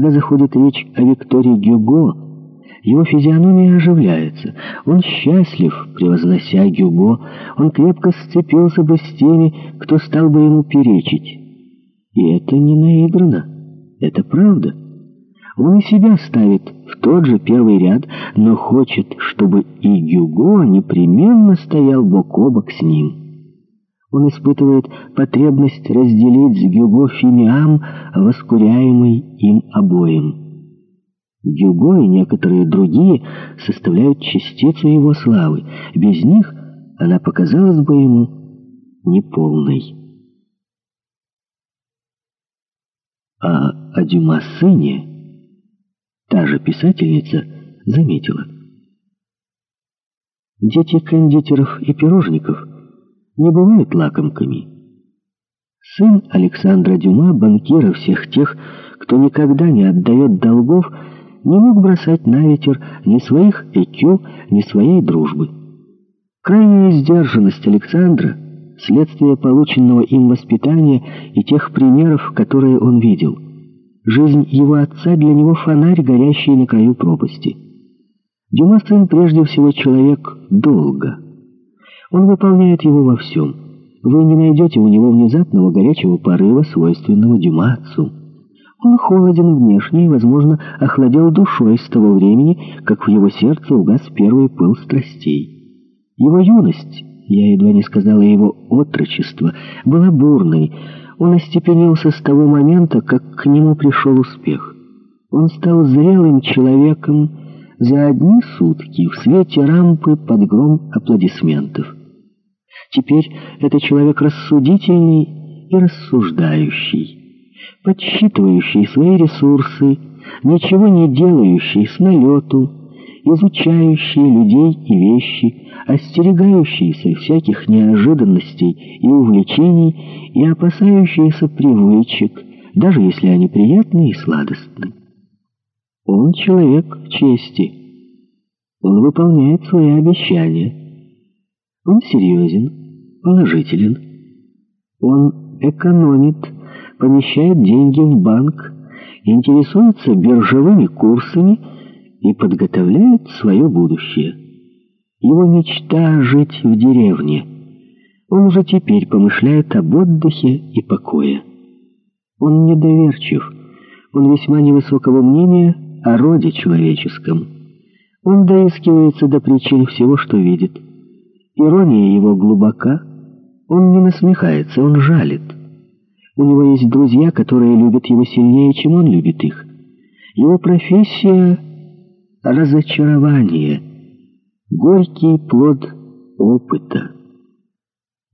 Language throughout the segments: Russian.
Когда заходит речь о Виктории Гюго, его физиономия оживляется. Он счастлив, превознося Гюго. Он крепко сцепился бы с теми, кто стал бы ему перечить. И это не наиграно. Это правда. Он и себя ставит в тот же первый ряд, но хочет, чтобы и Гюго непременно стоял бок о бок с ним. Он испытывает потребность разделить с Гюго фимиам, воскуряемый им обоим. Гюго и некоторые другие составляют частицу его славы. Без них она показалась бы ему неполной. А о Дюма сыне та же писательница заметила. Дети кондитеров и пирожников не бывают лакомками. Сын Александра Дюма, банкира всех тех, кто никогда не отдает долгов, не мог бросать на ветер ни своих ЭКЮ, ни своей дружбы. Крайняя сдержанность Александра — следствие полученного им воспитания и тех примеров, которые он видел. Жизнь его отца для него фонарь, горящий на краю пропасти. Дюма сын прежде всего человек долго. Он выполняет его во всем. Вы не найдете у него внезапного горячего порыва, свойственного Дюма отцу. Он холоден внешне и, возможно, охладел душой с того времени, как в его сердце угас первый пыл страстей. Его юность, я едва не сказала его отрочество, была бурной. Он остепенился с того момента, как к нему пришел успех. Он стал зрелым человеком за одни сутки в свете рампы под гром аплодисментов. Теперь это человек рассудительный и рассуждающий подсчитывающий свои ресурсы, ничего не делающий с налету, изучающий людей и вещи, остерегающийся всяких неожиданностей и увлечений и опасающийся привычек, даже если они приятны и сладостны. Он человек чести. Он выполняет свои обещания. Он серьезен, положителен. Он экономит, помещает деньги в банк, интересуется биржевыми курсами и подготовляет свое будущее. Его мечта — жить в деревне. Он уже теперь помышляет об отдыхе и покое. Он недоверчив, он весьма невысокого мнения о роде человеческом. Он доискивается до причин всего, что видит. Ирония его глубока, он не насмехается, он жалит. У него есть друзья, которые любят его сильнее, чем он любит их. Его профессия — разочарование, горький плод опыта.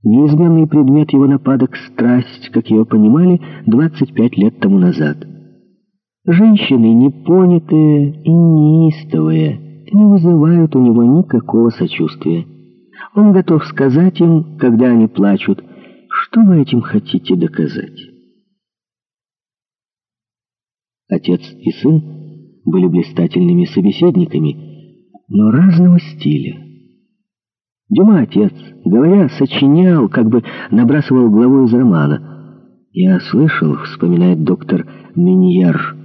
Неизменный предмет его нападок — страсть, как его понимали 25 лет тому назад. Женщины, непонятые и неистовые, не вызывают у него никакого сочувствия. Он готов сказать им, когда они плачут — что вы этим хотите доказать? Отец и сын были блистательными собеседниками, но разного стиля. Дюма отец, говоря, сочинял, как бы набрасывал главу из романа. Я слышал, вспоминает доктор Миньер,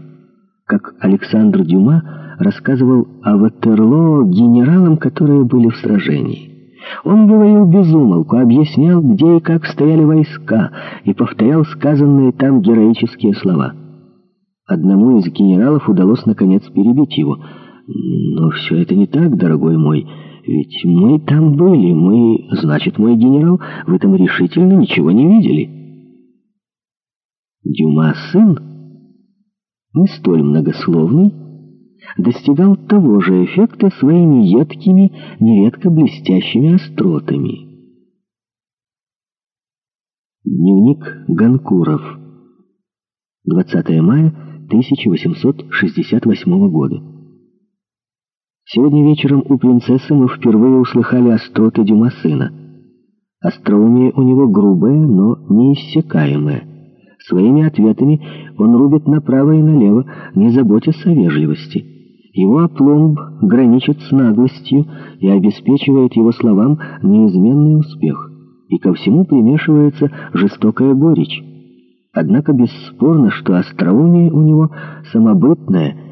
как Александр Дюма рассказывал о Ватерлоо генералам, которые были в сражении. Он говорил безумолку, объяснял, где и как стояли войска, и повторял сказанные там героические слова. Одному из генералов удалось, наконец, перебить его. «Но все это не так, дорогой мой, ведь мы там были, мы, значит, мой генерал, в этом решительно ничего не видели». Дюма сын, не столь многословный, достигал того же эффекта своими едкими, нередко блестящими остротами. Дневник Ганкуров. 20 мая 1868 года. Сегодня вечером у принцессы мы впервые услыхали остроты Дюма сына. Остроумие у него грубое, но неиссякаемое. Своими ответами он рубит направо и налево, не заботясь о вежливости. Его опломб граничит с наглостью и обеспечивает его словам неизменный успех. И ко всему примешивается жестокая горечь. Однако бесспорно, что остроумие у него самобытное –